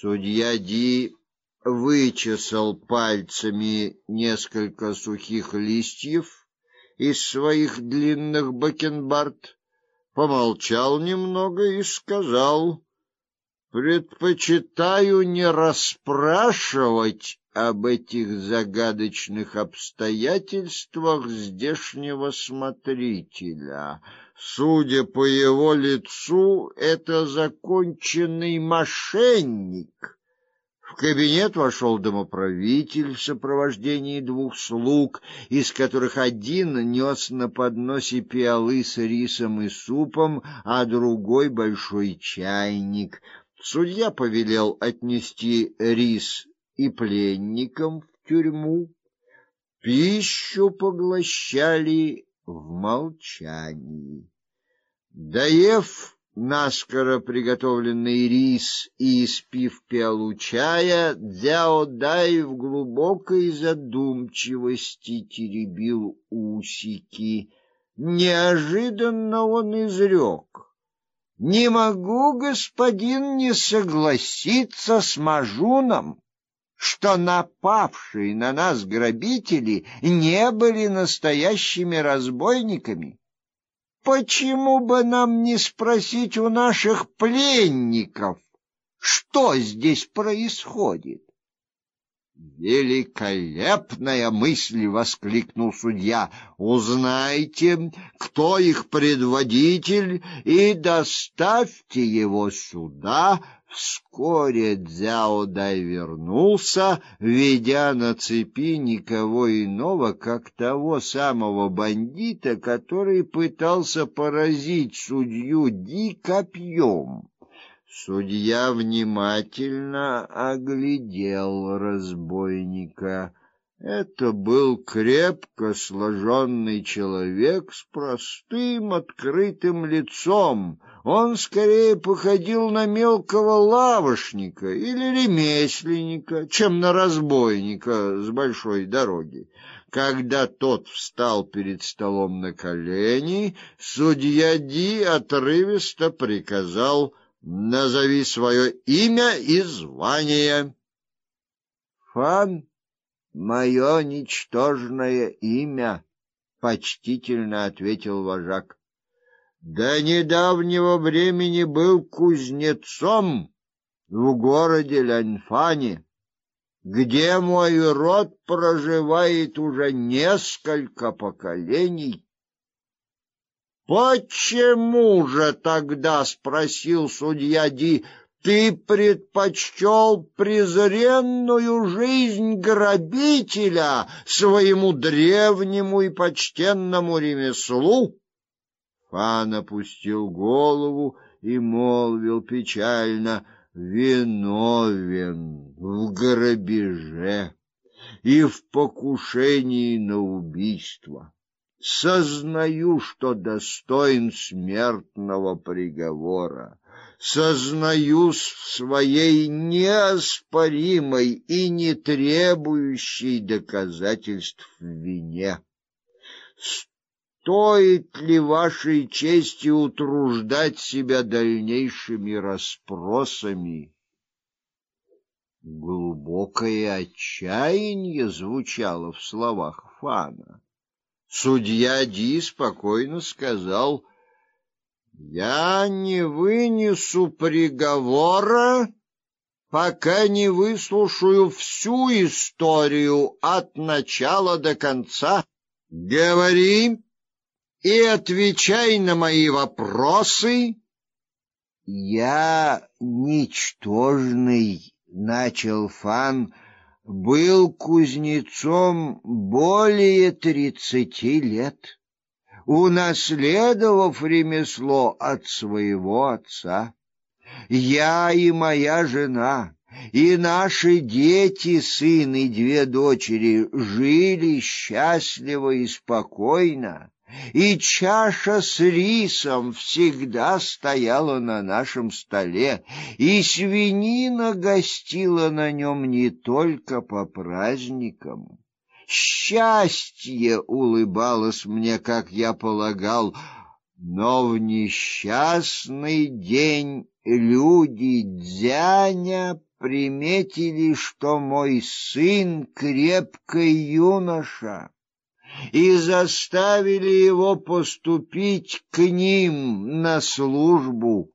Судья Ди вычесал пальцами несколько сухих листьев из своих длинных бакенбард, помолчал немного и сказал: "Предпочитаю не расспрашивать об этих загадочных обстоятельствах здешнего смотрителя. Судя по его лицу, это законченный мошенник. В кабинет вошел домоправитель в сопровождении двух слуг, из которых один нес на подносе пиалы с рисом и супом, а другой большой чайник. Судья повелел отнести рис и пленникам в тюрьму. Пищу поглощали в молчании. Доев наскоро приготовленный рис и испив пиалу чая, Дзяо Дай в глубокой задумчивости теребил усики. Неожиданно он изрек. «Не могу, господин, не согласиться с Мажуном, что напавшие на нас грабители не были настоящими разбойниками. Почему бы нам не спросить у наших пленников, что здесь происходит? Великолепная мысль, воскликнул судья. Узнайте, кто их предводитель, и доставьте его сюда. Вскоре Цзяо Дай вернулся, ведя на цепи никого иного, как того самого бандита, который пытался поразить судью Ди копьем. Судья внимательно оглядел разбойника. Это был крепко сложенный человек с простым открытым лицом. Он скорее походил на мелкого лавочника или ремесленника, чем на разбойника с большой дороги. Когда тот встал перед столом на колени, судья Ди отрывисто приказал Назови свое имя и звание. Фан мое ничтожное имя, почтительно ответил вожак. До недавнего времени был кузнецом в городе Ляньфане, где мой род проживает уже несколько поколений. Почему же тогда, спросил судья Ди, ты предпочел презренную жизнь грабителя своему древнему и почтенному ремеслу? Фан опустил голову и молвил печально: "Виновен в грабеже и в покушении на убийство" сознаю, что достоин смертного приговора, сознаюсь в своей неоспоримой и не требующей доказательств вине. Стоит ли вашей чести утруждать себя дальнейшими расспросами? Глубокое отчаяние звучало в словах Фана. Судья Ди спокойно сказал: "Я не вынесу приговора, пока не выслушаю всю историю от начала до конца. Говори и отвечай на мои вопросы". Я ничтожный, начал Фан был кузнецом более тридцати лет, унаследовав ремесло от своего отца. Я и моя жена, и наши дети, сын и две дочери, жили счастливо и спокойно и чаша с рисом всегда стояла на нашем столе, и свинина гостила на нем не только по праздникам. Счастье улыбалось мне, как я полагал, но в несчастный день люди Дзяня приметили, что мой сын крепкий юноша, и заставили его поступить к ним на службу.